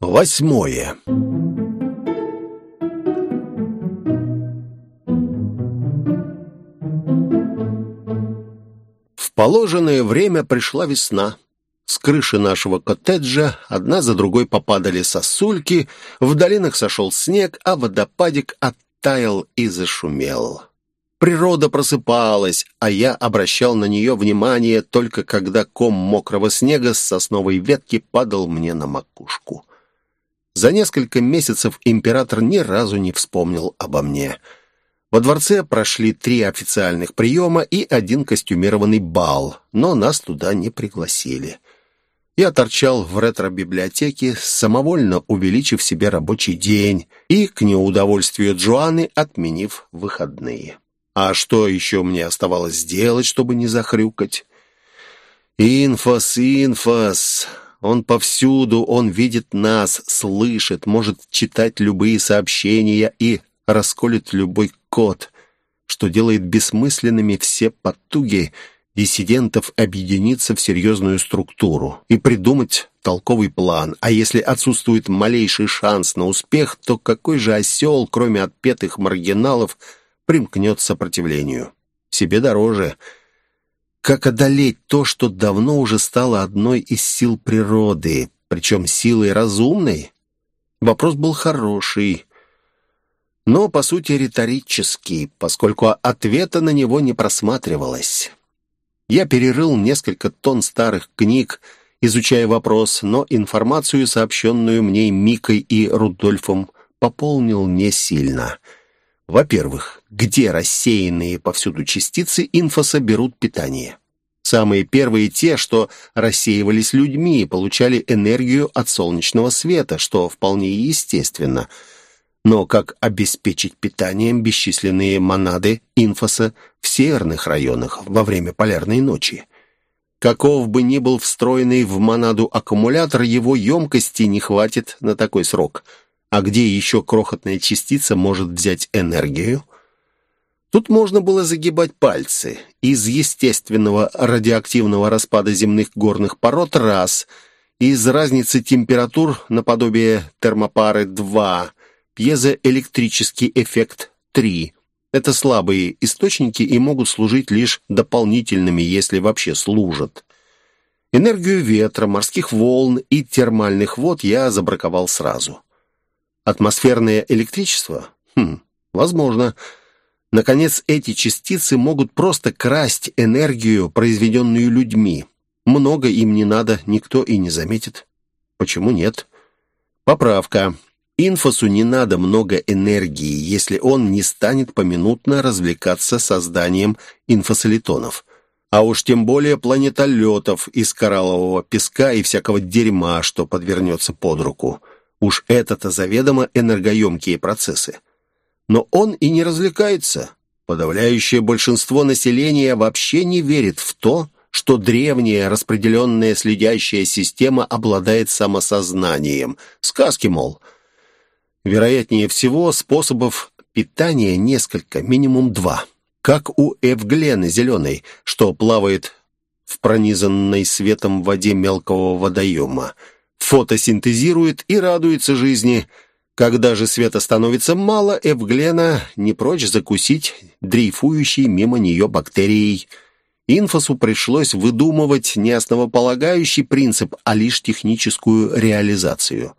Восьмое. В положенное время пришла весна. С крыши нашего коттеджа одна за другой попадали сосульки, в долинах сошел снег, а водопадик оттаял и зашумел. Природа просыпалась, а я обращал на нее внимание только когда ком мокрого снега с сосновой ветки падал мне на макушку. За несколько месяцев император ни разу не вспомнил обо мне. Во дворце прошли три официальных приема и один костюмированный бал, но нас туда не пригласили. Я торчал в ретро-библиотеке, самовольно увеличив себе рабочий день и, к неудовольствию Джоанны, отменив выходные. А что еще мне оставалось сделать, чтобы не захрюкать? Инфос, инфос. Он повсюду, он видит нас, слышит, может читать любые сообщения и расколет любой код, что делает бессмысленными все потуги диссидентов объединиться в серьезную структуру и придумать толковый план. А если отсутствует малейший шанс на успех, то какой же осел, кроме отпетых маргиналов, примкнет к сопротивлению. Себе дороже. Как одолеть то, что давно уже стало одной из сил природы, причем силой разумной? Вопрос был хороший, но, по сути, риторический, поскольку ответа на него не просматривалось. Я перерыл несколько тонн старых книг, изучая вопрос, но информацию, сообщенную мне Микой и Рудольфом, пополнил не сильно — во-первых, где рассеянные повсюду частицы инфоса берут питание? Самые первые те, что рассеивались людьми, получали энергию от солнечного света, что вполне естественно. Но как обеспечить питанием бесчисленные монады инфоса в северных районах во время полярной ночи? Каков бы ни был встроенный в монаду аккумулятор, его емкости не хватит на такой срок – а где еще крохотная частица может взять энергию? Тут можно было загибать пальцы. Из естественного радиоактивного распада земных горных пород – раз, из разницы температур наподобие термопары – два, пьезоэлектрический эффект – три. Это слабые источники и могут служить лишь дополнительными, если вообще служат. Энергию ветра, морских волн и термальных вод я забраковал сразу. Атмосферное электричество? Хм, возможно. Наконец, эти частицы могут просто красть энергию, произведенную людьми. Много им не надо, никто и не заметит. Почему нет? Поправка. Инфосу не надо много энергии, если он не станет поминутно развлекаться созданием инфосолитонов. А уж тем более планетолетов из кораллового песка и всякого дерьма, что подвернется под руку. Уж это-то заведомо энергоемкие процессы. Но он и не развлекается. Подавляющее большинство населения вообще не верит в то, что древняя распределенная следящая система обладает самосознанием. Сказки, мол. Вероятнее всего, способов питания несколько, минимум два. Как у Эвглены Зеленой, что плавает в пронизанной светом воде мелкого водоема – фотосинтезирует и радуется жизни. Когда же света становится мало, Эвглена не прочь закусить дрейфующей мимо нее бактерией. Инфосу пришлось выдумывать не основополагающий принцип, а лишь техническую реализацию.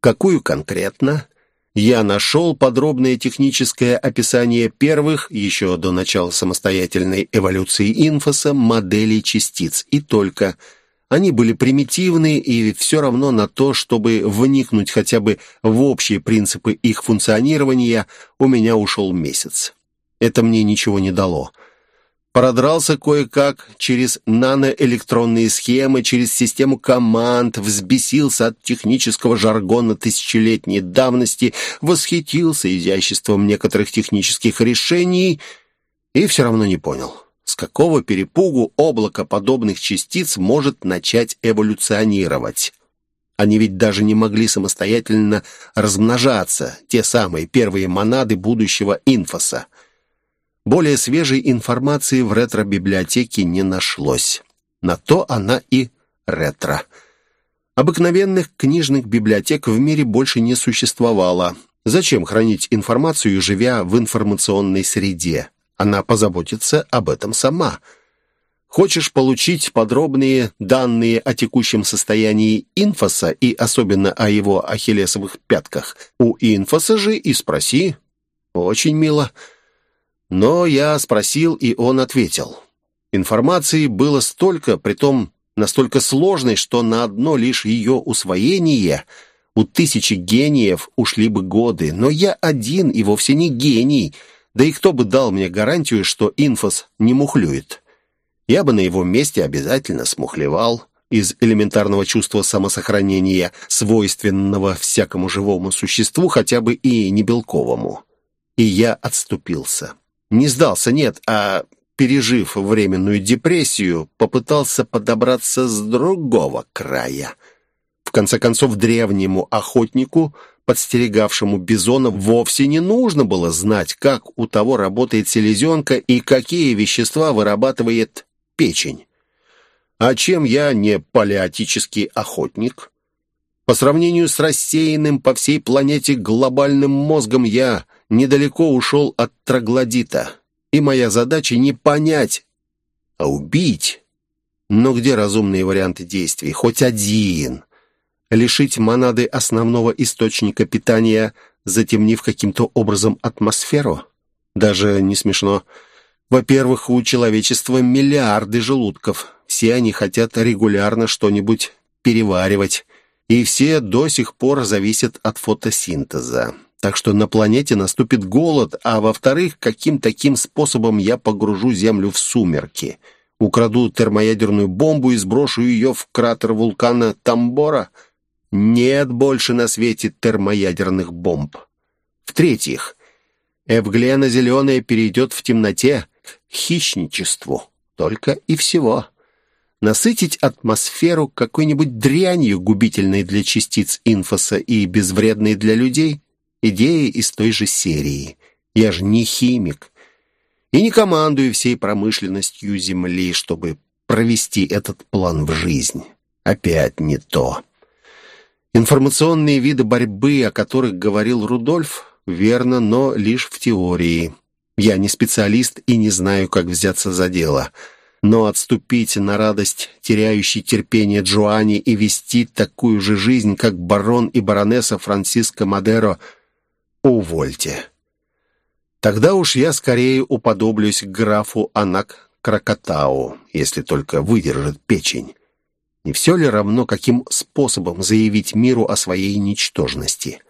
Какую конкретно? Я нашел подробное техническое описание первых, еще до начала самостоятельной эволюции инфоса, моделей частиц, и только – они были примитивны, и все равно на то, чтобы вникнуть хотя бы в общие принципы их функционирования, у меня ушел месяц. Это мне ничего не дало. Продрался кое-как через наноэлектронные схемы, через систему команд, взбесился от технического жаргона тысячелетней давности, восхитился изяществом некоторых технических решений и все равно не понял. С какого перепугу облако подобных частиц может начать эволюционировать? Они ведь даже не могли самостоятельно размножаться, те самые первые монады будущего инфоса. Более свежей информации в ретро-библиотеке не нашлось. На то она и ретро. Обыкновенных книжных библиотек в мире больше не существовало. Зачем хранить информацию, живя в информационной среде? Она позаботится об этом сама. Хочешь получить подробные данные о текущем состоянии инфоса и особенно о его ахиллесовых пятках? У инфоса же и спроси. Очень мило. Но я спросил, и он ответил. Информации было столько, притом настолько сложной, что на одно лишь ее усвоение у тысячи гениев ушли бы годы. Но я один и вовсе не гений, да и кто бы дал мне гарантию, что инфос не мухлюет? Я бы на его месте обязательно смухлевал из элементарного чувства самосохранения, свойственного всякому живому существу, хотя бы и не белковому. И я отступился. Не сдался, нет, а пережив временную депрессию, попытался подобраться с другого края. В конце концов, древнему охотнику, подстерегавшему бизона, вовсе не нужно было знать, как у того работает селезенка и какие вещества вырабатывает печень. А чем я не палеотический охотник? По сравнению с рассеянным по всей планете глобальным мозгом я недалеко ушел от троглодита и моя задача не понять, а убить. Но где разумные варианты действий? Хоть один. Лишить монады основного источника питания, затемнив каким-то образом атмосферу? Даже не смешно. Во-первых, у человечества миллиарды желудков. Все они хотят регулярно что-нибудь переваривать. И все до сих пор зависят от фотосинтеза. Так что на планете наступит голод, а во-вторых, каким таким способом я погружу Землю в сумерки? Украду термоядерную бомбу и сброшу ее в кратер вулкана Тамбора? Нет больше на свете термоядерных бомб. В-третьих, Эвглена Зеленая перейдет в темноте к хищничеству. Только и всего. Насытить атмосферу какой-нибудь дрянью, губительной для частиц инфоса и безвредной для людей? Идея из той же серии. Я же не химик. И не командую всей промышленностью Земли, чтобы провести этот план в жизнь. Опять не то. Информационные виды борьбы, о которых говорил Рудольф, верно, но лишь в теории. Я не специалист и не знаю, как взяться за дело. Но отступить на радость теряющей терпение Джоанни и вести такую же жизнь, как барон и баронесса Франциско Мадеро – увольте. Тогда уж я скорее уподоблюсь графу Анак Кракатау, если только выдержит печень. Не все ли равно, каким способом заявить миру о своей ничтожности?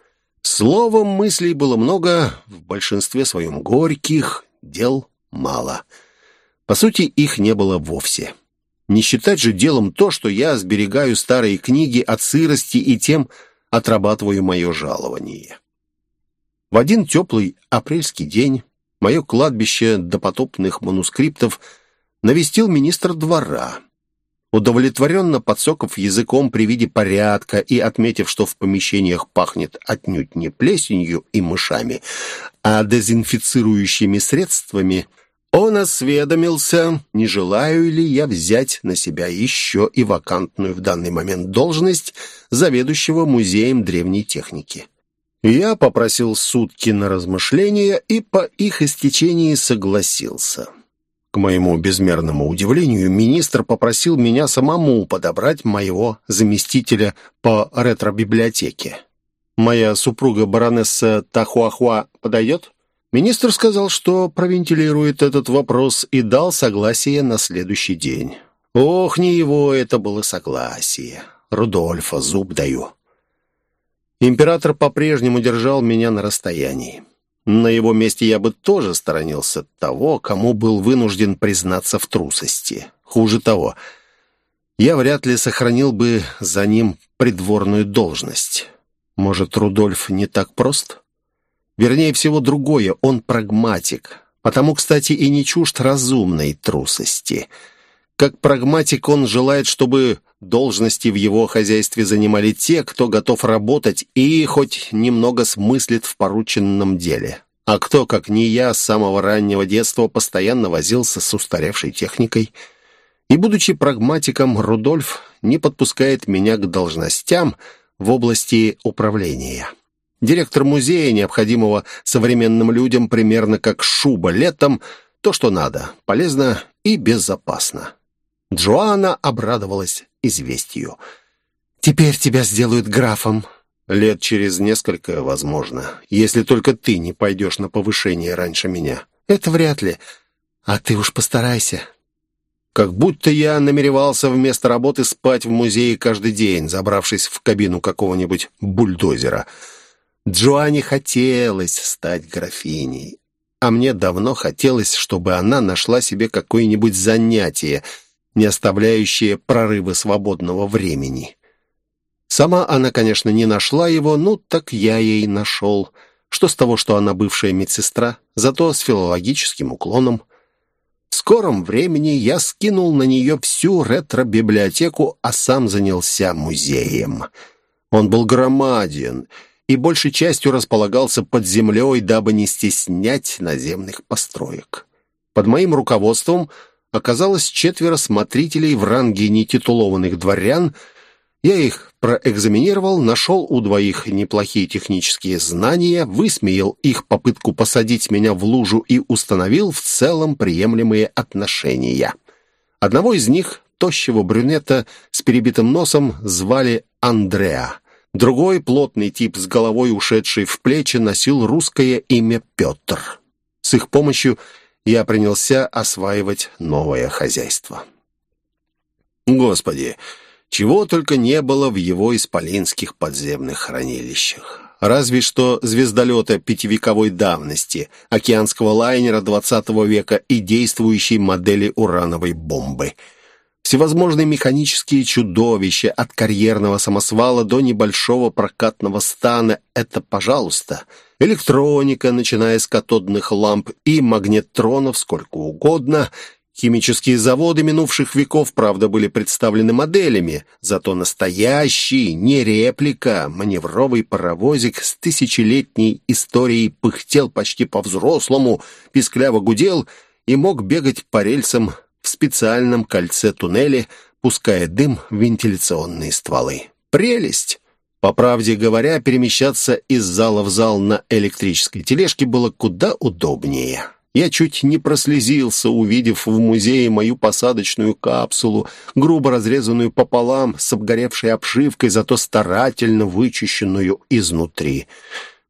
Словом, мыслей было много, в большинстве своем горьких, дел мало. По сути, их не было вовсе. Не считать же делом то, что я сберегаю старые книги от сырости и тем отрабатываю мое жалование. В один теплый апрельский день мое кладбище допотопных манускриптов навестил министр двора. Удовлетворенно подсоков языком при виде порядка и отметив, что в помещениях пахнет отнюдь не плесенью и мышами, а дезинфицирующими средствами, он осведомился, не желаю ли я взять на себя еще и вакантную в данный момент должность заведующего музеем древней техники. Я попросил сутки на размышления и по их истечении согласился. К моему безмерному удивлению, министр попросил меня самому подобрать моего заместителя по ретро-библиотеке. Моя супруга баронесса Тахуахуа подойдет? Министр сказал, что провентилирует этот вопрос и дал согласие на следующий день. Ох, не его это было согласие. Рудольфа, зуб даю. Император по-прежнему держал меня на расстоянии. На его месте я бы тоже сторонился того, кому был вынужден признаться в трусости. Хуже того, я вряд ли сохранил бы за ним придворную должность. Может, Рудольф не так прост? Вернее всего другое, он прагматик. Потому, кстати, и не чужд разумной трусости. Как прагматик он желает, чтобы Должности в его хозяйстве занимали те, кто готов работать и хоть немного смыслит в порученном деле. А кто, как не я, с самого раннего детства постоянно возился с устаревшей техникой. И, будучи прагматиком, Рудольф не подпускает меня к должностям в области управления. Директор музея, необходимого современным людям примерно как шуба летом, то, что надо, полезно и безопасно. Джоанна обрадовалась известию. «Теперь тебя сделают графом». «Лет через несколько, возможно, если только ты не пойдешь на повышение раньше меня». «Это вряд ли. А ты уж постарайся». Как будто я намеревался вместо работы спать в музее каждый день, забравшись в кабину какого-нибудь бульдозера. Джоанне хотелось стать графиней, а мне давно хотелось, чтобы она нашла себе какое-нибудь занятие, не оставляющее прорывы свободного времени. Сама она, конечно, не нашла его, ну так я ей нашел. Что с того, что она бывшая медсестра, зато с филологическим уклоном. В скором времени я скинул на нее всю ретро-библиотеку, а сам занялся музеем. Он был громаден и большей частью располагался под землей, дабы не стеснять наземных построек. Под моим руководством оказалось четверо смотрителей в ранге нетитулованных дворян – я их проэкзаменировал, нашел у двоих неплохие технические знания, высмеял их попытку посадить меня в лужу и установил в целом приемлемые отношения. Одного из них, тощего брюнета с перебитым носом, звали Андреа. Другой, плотный тип с головой ушедший в плечи, носил русское имя Петр. С их помощью я принялся осваивать новое хозяйство. «Господи!» Чего только не было в его исполинских подземных хранилищах. Разве что звездолета пятивековой давности, океанского лайнера XX века и действующей модели урановой бомбы. Всевозможные механические чудовища, от карьерного самосвала до небольшого прокатного стана — это пожалуйста. Электроника, начиная с катодных ламп и магнетронов, сколько угодно — Химические заводы минувших веков, правда, были представлены моделями, зато настоящий, не реплика, маневровый паровозик с тысячелетней историей пыхтел почти по-взрослому, пискляво гудел и мог бегать по рельсам в специальном кольце туннеля, пуская дым в вентиляционные стволы. Прелесть! По правде говоря, перемещаться из зала в зал на электрической тележке было куда удобнее. Я чуть не прослезился, увидев в музее мою посадочную капсулу, грубо разрезанную пополам, с обгоревшей обшивкой, зато старательно вычищенную изнутри.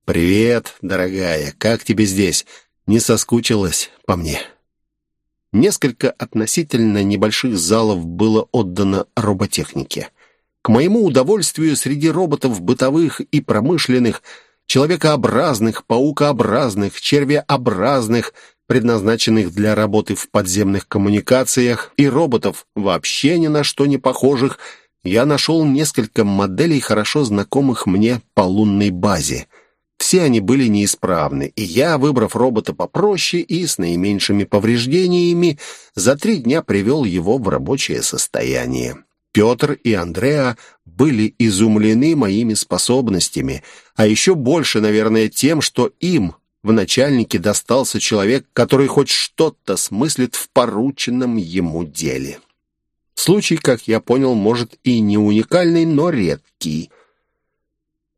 «Привет, дорогая, как тебе здесь? Не соскучилась по мне?» Несколько относительно небольших залов было отдано роботехнике. К моему удовольствию, среди роботов бытовых и промышленных, человекообразных, паукообразных, червеобразных – предназначенных для работы в подземных коммуникациях, и роботов, вообще ни на что не похожих, я нашел несколько моделей, хорошо знакомых мне по лунной базе. Все они были неисправны, и я, выбрав робота попроще и с наименьшими повреждениями, за три дня привел его в рабочее состояние. Петр и Андреа были изумлены моими способностями, а еще больше, наверное, тем, что им, в начальнике достался человек, который хоть что-то смыслит в порученном ему деле. Случай, как я понял, может и не уникальный, но редкий.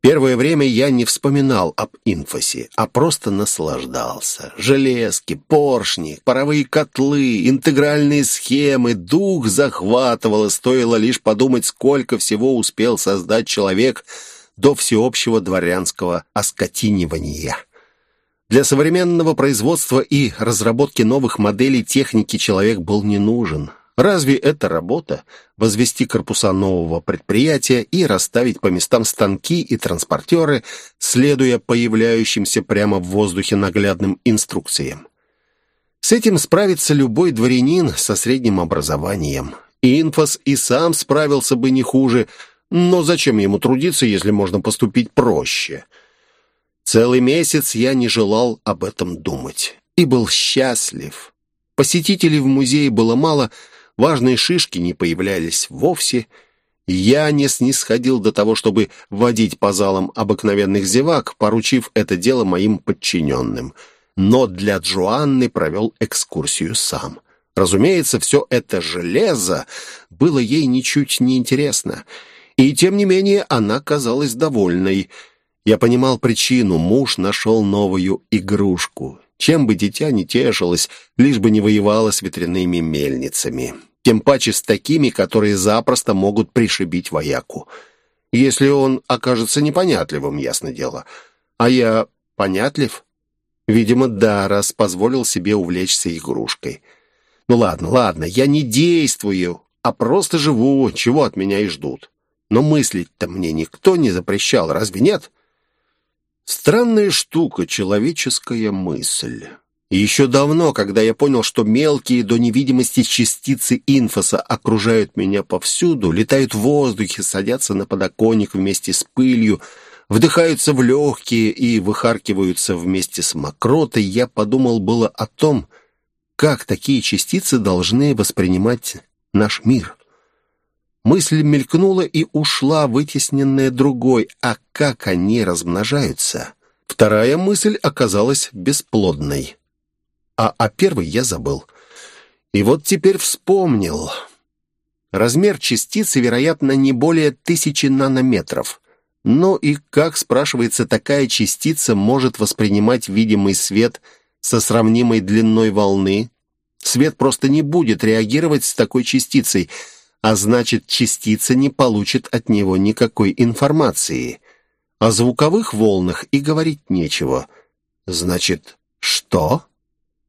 Первое время я не вспоминал об инфосе, а просто наслаждался. Железки, поршни, паровые котлы, интегральные схемы, дух захватывало, стоило лишь подумать, сколько всего успел создать человек до всеобщего дворянского оскотинивания. Для современного производства и разработки новых моделей техники человек был не нужен. Разве это работа – возвести корпуса нового предприятия и расставить по местам станки и транспортеры, следуя появляющимся прямо в воздухе наглядным инструкциям? С этим справится любой дворянин со средним образованием. Инфос и сам справился бы не хуже, но зачем ему трудиться, если можно поступить проще – Целый месяц я не желал об этом думать и был счастлив. Посетителей в музее было мало, важные шишки не появлялись вовсе. Я не снисходил до того, чтобы водить по залам обыкновенных зевак, поручив это дело моим подчиненным. Но для Джоанны провел экскурсию сам. Разумеется, все это железо было ей ничуть не интересно. И тем не менее она казалась довольной. Я понимал причину. Муж нашел новую игрушку. Чем бы дитя не тешилось, лишь бы не воевало с ветряными мельницами. Тем паче с такими, которые запросто могут пришибить вояку. Если он окажется непонятливым, ясно дело. А я понятлив? Видимо, да, раз позволил себе увлечься игрушкой. Ну ладно, ладно, я не действую, а просто живу, чего от меня и ждут. Но мыслить-то мне никто не запрещал, разве нет? Странная штука, человеческая мысль. Еще давно, когда я понял, что мелкие до невидимости частицы инфоса окружают меня повсюду, летают в воздухе, садятся на подоконник вместе с пылью, вдыхаются в легкие и выхаркиваются вместе с мокротой, я подумал было о том, как такие частицы должны воспринимать наш мир. Мысль мелькнула и ушла, вытесненная другой. А как они размножаются? Вторая мысль оказалась бесплодной. А о первой я забыл. И вот теперь вспомнил. Размер частицы, вероятно, не более тысячи нанометров. Но и как, спрашивается, такая частица может воспринимать видимый свет – со сравнимой длиной волны, свет просто не будет реагировать с такой частицей, а значит, частица не получит от него никакой информации. О звуковых волнах и говорить нечего. Значит, что?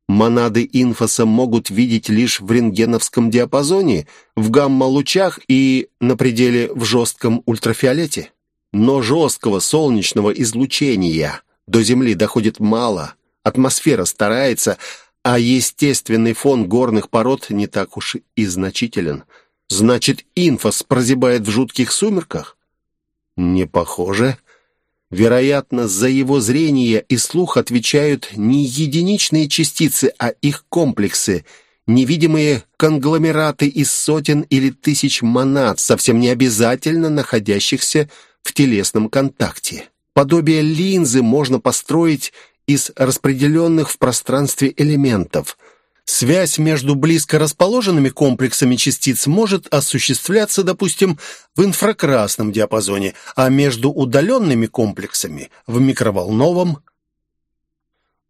Монады инфоса могут видеть лишь в рентгеновском диапазоне, в гамма-лучах и на пределе в жестком ультрафиолете. Но жесткого солнечного излучения до Земли доходит мало атмосфера старается, а естественный фон горных пород не так уж и значителен. Значит, инфос прозябает в жутких сумерках? Не похоже. Вероятно, за его зрение и слух отвечают не единичные частицы, а их комплексы, невидимые конгломераты из сотен или тысяч монад, совсем не обязательно находящихся в телесном контакте. Подобие линзы можно построить из распределенных в пространстве элементов. Связь между близко расположенными комплексами частиц может осуществляться, допустим, в инфракрасном диапазоне, а между удаленными комплексами – в микроволновом.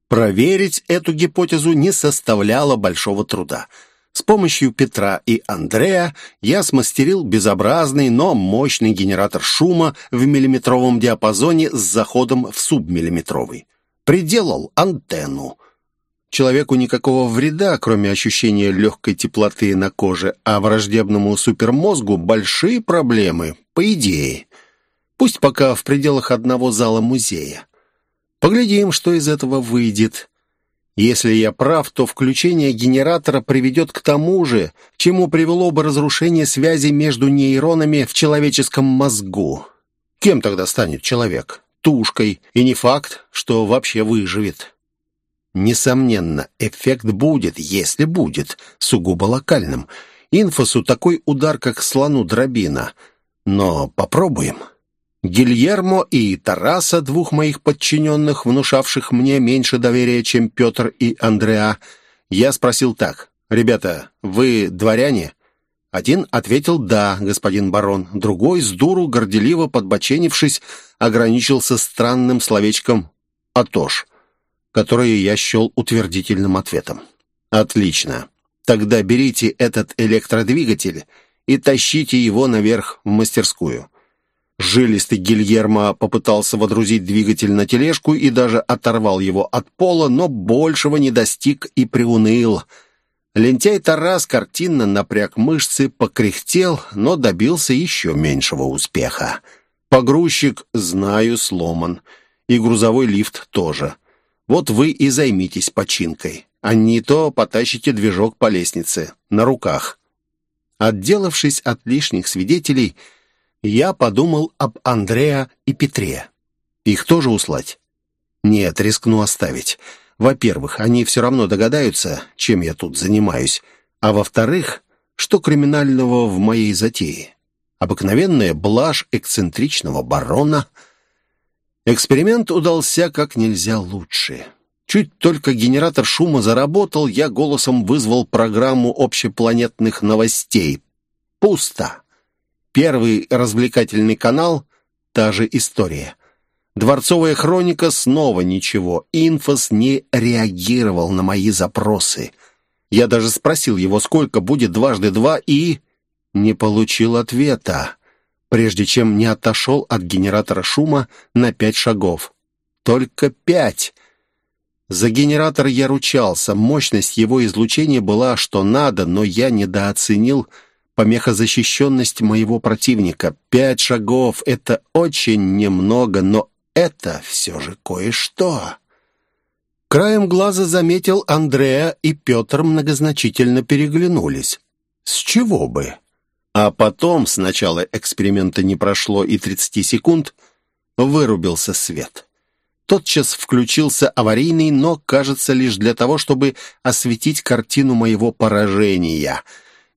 Проверить эту гипотезу не составляло большого труда. С помощью Петра и Андрея я смастерил безобразный, но мощный генератор шума в миллиметровом диапазоне с заходом в субмиллиметровый приделал антенну. Человеку никакого вреда, кроме ощущения легкой теплоты на коже, а враждебному супермозгу большие проблемы, по идее. Пусть пока в пределах одного зала музея. Поглядим, что из этого выйдет. Если я прав, то включение генератора приведет к тому же, чему привело бы разрушение связи между нейронами в человеческом мозгу. Кем тогда станет человек? тушкой, и не факт, что вообще выживет. Несомненно, эффект будет, если будет, сугубо локальным. Инфосу такой удар, как слону дробина. Но попробуем. Гильермо и Тараса, двух моих подчиненных, внушавших мне меньше доверия, чем Петр и Андреа, я спросил так. «Ребята, вы дворяне?» Один ответил «да, господин барон», другой, с дуру, горделиво подбоченившись, ограничился странным словечком «атош», которое я счел утвердительным ответом. «Отлично. Тогда берите этот электродвигатель и тащите его наверх в мастерскую». Жилистый Гильермо попытался водрузить двигатель на тележку и даже оторвал его от пола, но большего не достиг и приуныл – Лентяй Тарас картинно напряг мышцы, покряхтел, но добился еще меньшего успеха. Погрузчик, знаю, сломан. И грузовой лифт тоже. Вот вы и займитесь починкой. А не то потащите движок по лестнице. На руках. Отделавшись от лишних свидетелей, я подумал об Андреа и Петре. Их тоже услать? Нет, рискну оставить. Во-первых, они все равно догадаются, чем я тут занимаюсь. А во-вторых, что криминального в моей затее? Обыкновенная блажь эксцентричного барона. Эксперимент удался как нельзя лучше. Чуть только генератор шума заработал, я голосом вызвал программу общепланетных новостей. Пусто. Первый развлекательный канал — та же история. Дворцовая хроника снова ничего. Инфос не реагировал на мои запросы. Я даже спросил его, сколько будет дважды два, и... Не получил ответа, прежде чем не отошел от генератора шума на пять шагов. Только пять. За генератор я ручался. Мощность его излучения была что надо, но я недооценил помехозащищенность моего противника. Пять шагов — это очень немного, но это все же кое-что. Краем глаза заметил Андреа, и Петр многозначительно переглянулись. С чего бы? А потом, с начала эксперимента не прошло и 30 секунд, вырубился свет. Тотчас включился аварийный, но, кажется, лишь для того, чтобы осветить картину моего поражения.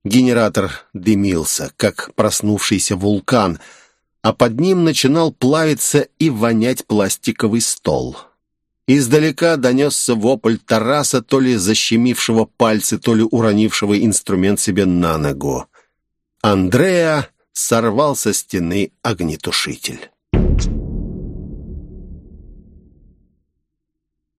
Генератор дымился, как проснувшийся вулкан, а под ним начинал плавиться и вонять пластиковый стол. Издалека донесся вопль Тараса, то ли защемившего пальцы, то ли уронившего инструмент себе на ногу. Андреа сорвал со стены огнетушитель.